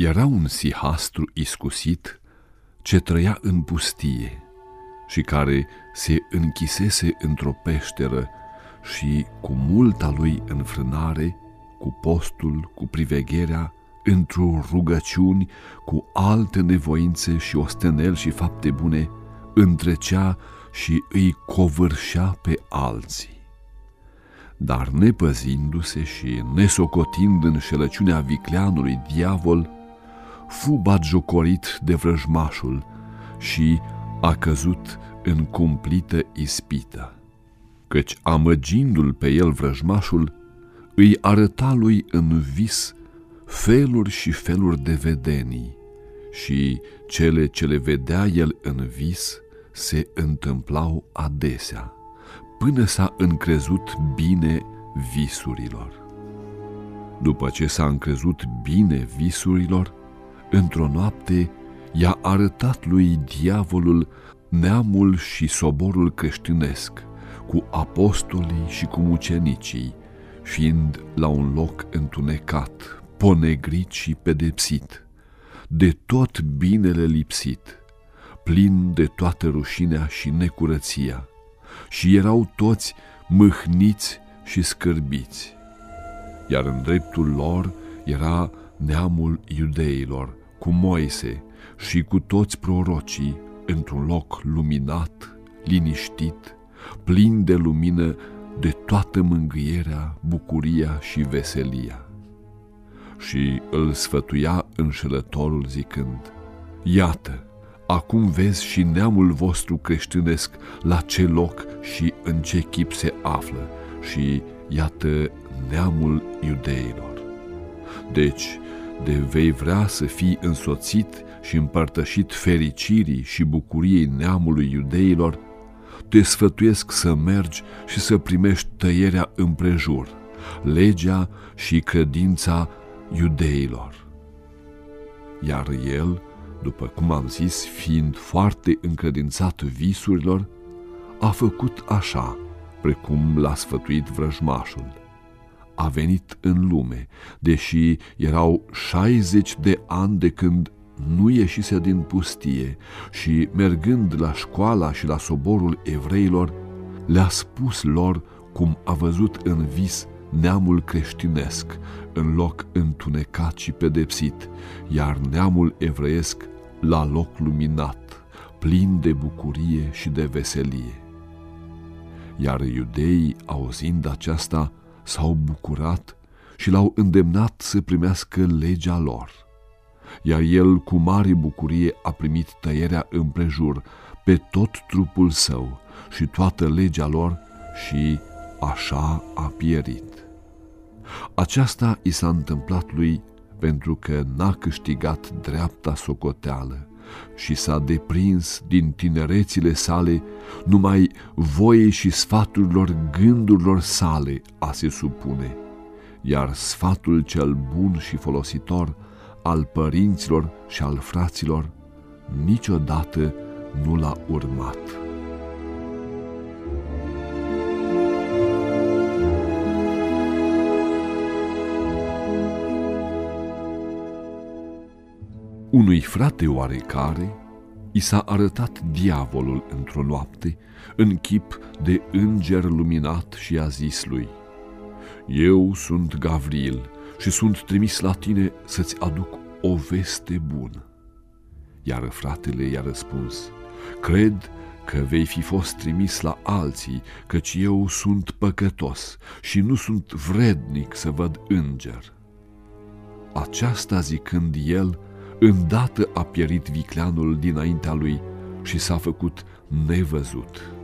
Era un sihastru iscusit ce trăia în pustie și care se închisese într-o peșteră și cu multa lui înfrânare, cu postul, cu privegherea, într-o rugăciuni, cu alte nevoințe și ostenel și fapte bune, întrecea și îi covârșea pe alții. Dar nepăzindu-se și nesocotind înșelăciunea vicleanului diavol, fu batjocorit de vrăjmașul și a căzut în cumplită ispită. Căci amăgindu-l pe el vrăjmașul, îi arăta lui în vis feluri și feluri de vedenii și cele ce le vedea el în vis se întâmplau adesea, până s-a încrezut bine visurilor. După ce s-a încrezut bine visurilor, într-o noapte i-a arătat lui diavolul neamul și soborul creștinesc, cu apostolii și cu mucenicii, fiind la un loc întunecat, ponegrit și pedepsit, de tot binele lipsit, plin de toată rușinea și necurăția, și erau toți mâhniți și scârbiți. Iar în dreptul lor era neamul iudeilor, cu Moise și cu toți prorocii, într-un loc luminat, liniștit, plin de lumină de toată mângâierea, bucuria și veselia. Și îl sfătuia înșelătorul zicând, Iată, acum vezi și neamul vostru creștinesc la ce loc și în ce chip se află și iată neamul iudeilor. Deci, de vei vrea să fii însoțit și împărtășit fericirii și bucuriei neamului iudeilor, te sfătuiesc să mergi și să primești tăierea împrejur, legea și credința iudeilor. Iar el, după cum am zis, fiind foarte încredințat visurilor, a făcut așa, precum l-a sfătuit vrăjmașul. A venit în lume, deși erau 60 de ani de când nu ieșise din pustie și, mergând la școala și la soborul evreilor, le-a spus lor cum a văzut în vis neamul creștinesc, în loc întunecat și pedepsit, iar neamul evreiesc la loc luminat, plin de bucurie și de veselie. Iar iudeii, auzind aceasta, s-au bucurat și l-au îndemnat să primească legea lor iar el cu mare bucurie a primit tăierea împrejur pe tot trupul său și toată legea lor și așa a pierit. Aceasta i s-a întâmplat lui pentru că n-a câștigat dreapta socoteală și s-a deprins din tinerețile sale numai voiei și sfaturilor gândurilor sale a se supune, iar sfatul cel bun și folositor al părinților și al fraților, niciodată nu l-a urmat. Unui frate oarecare i s-a arătat diavolul într-o noapte în chip de înger luminat și a zis lui, Eu sunt Gavril, și sunt trimis la tine să-ți aduc o veste bună. Iar fratele i-a răspuns, cred că vei fi fost trimis la alții, căci eu sunt păcătos și nu sunt vrednic să văd înger. Aceasta zicând el, îndată a pierit vicleanul dinaintea lui și s-a făcut nevăzut.